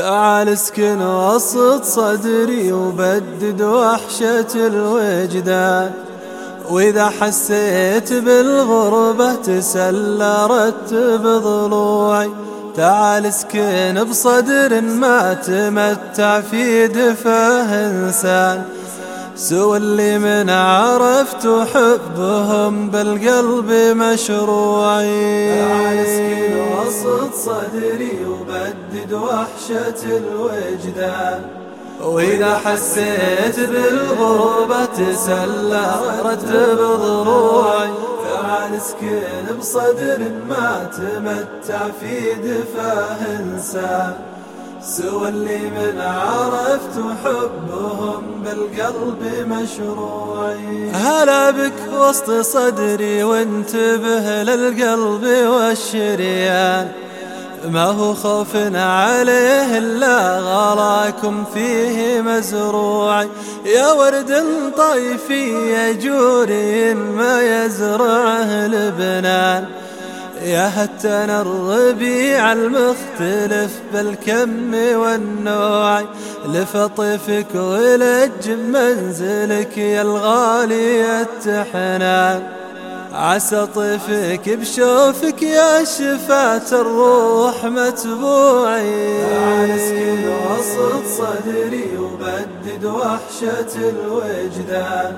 تعال اسكن وسط صدري وبدد وحشة الوجدان. وإذا حسيت بالغربة تسلى رتب ضلوعي تعال اسكن بصدر ما تمتع في دفاه إنسان. سوى اللي من عرفت حبهم بالقلب مشروعي تعال اسكن وسط صدري وبدد وحشة الوجدان. وإذا حسيت بالغربة تسلى رتب ضروعي تعال اسكن بصدر ما تمتع في دفاه إنسان. سوى اللي من عرفت حبهم بالقلب مشروعي. هلا بك وسط صدري وانتبه للقلب والشريان. ما هو خوف عليه إلا غلاكم فيه مزروع. يا ورد طيفي يا جوري ما يزرعه لبنان يا هتنا الربيع المختلف بالكم والنوع. لفطفك ولج منزلك يا الغالي التحنان. عسى طيفك بشوفك يا شفاة الروح متبوعي. اسكن وسط صدري وبدد وحشة الوجدان.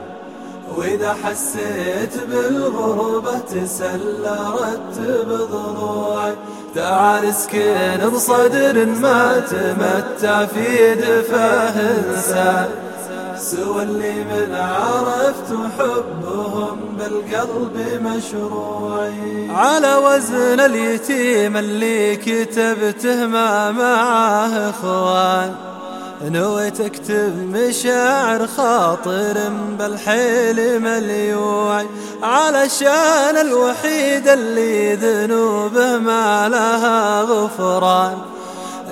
وإذا حسيت بالغربة تسلى رتب ضلوعي تعال اسكن بصدر ما تمتع في دفاه انسان سوى اللي من عرفت حبهم بالقلب مشروعي. على وزن اليتيم اللي كتبته ما معاه إخوان. نويت أكتب مشاعر خاطر بالحيل مليوعي علشان الوحيد اللي ذنوبه ما لها غفران.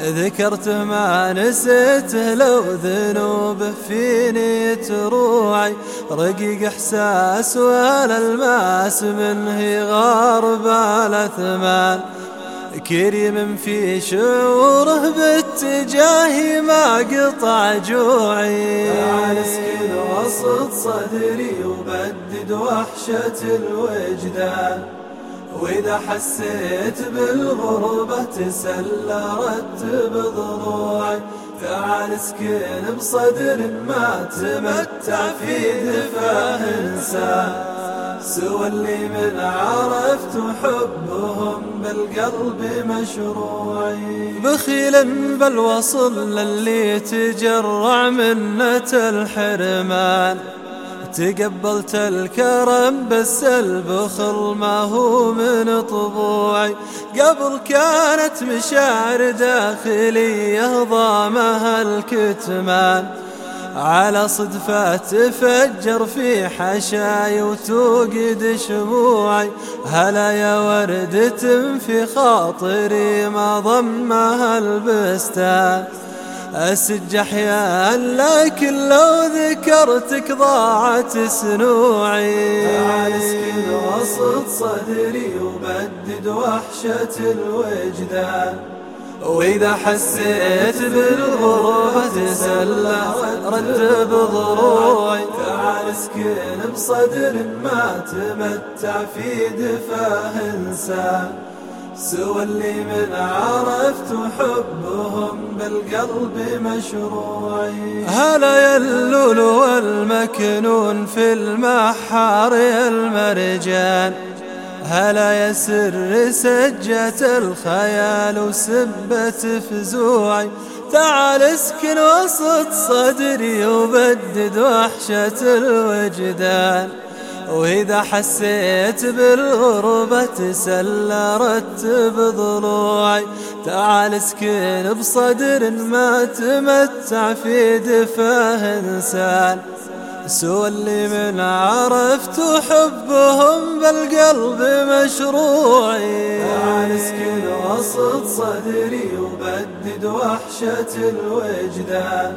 ذكرت ما نسيته لو ذنوبه فيني تروعي. رقيق إحساس ولا الماس منه غارب الأثمان. كريم في شعوره باتجاهي ما قطع جوعي وسط صدري وبدد وحشة الوجدان. وإذا حسيت بالغربة تسلى رتب ضروعي تعال اسكن بصدر ما تمتع في دفاه إنسان سوى اللي من عرفت حبهم بالقلب مشروعي. بخيل بالوصل للي تجرع منة الحرمان. تقبلت الكرم بس البخل ما هو من طبوعي. قبل كانت مشاعر داخلية ضامها الكتمان. على صدفة تفجر في حشاي وتوقد شموعي. هلا يا وردة في خاطري ما ضمها البستان. أسج أحيان لكن لو ذكرتك ضاعت سنوعي. تعال اسكن وسط صدري وبدد وحشة الوجدان. وإذا حسيت بالغربة تسلى رتب ضروعي. تعال اسكن بصدر ما تمتع في دفاه إنسان. سوى اللي من عرفت حبهم بالقلب مشروعي. هلا يلول والمكنون في المحار المرجان. هلا يسر سجة الخيال وسبة فزوعي تعال اسكن وسط صدري وبدد وحشة الوجدان. وإذا حسيت بالغربة تسلى رتب ضلوعي تعال اسكن بصدر ما تمتع في دفاه إنسان. سوى اللي من عرفت حبهم بالقلب مشروعي. تعال اسكن وسط صدري وبدد وحشة الوجدان.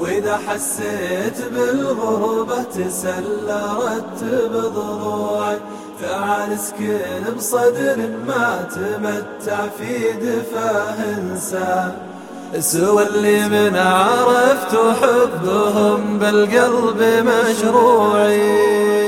وإذا حسيت بالغربة تسلى رتب ضلوعي تعال اسكن بصدر ما تمتع في دفاه إنسان سوى اللي من عرفت حبهم بالقلب مشروعي.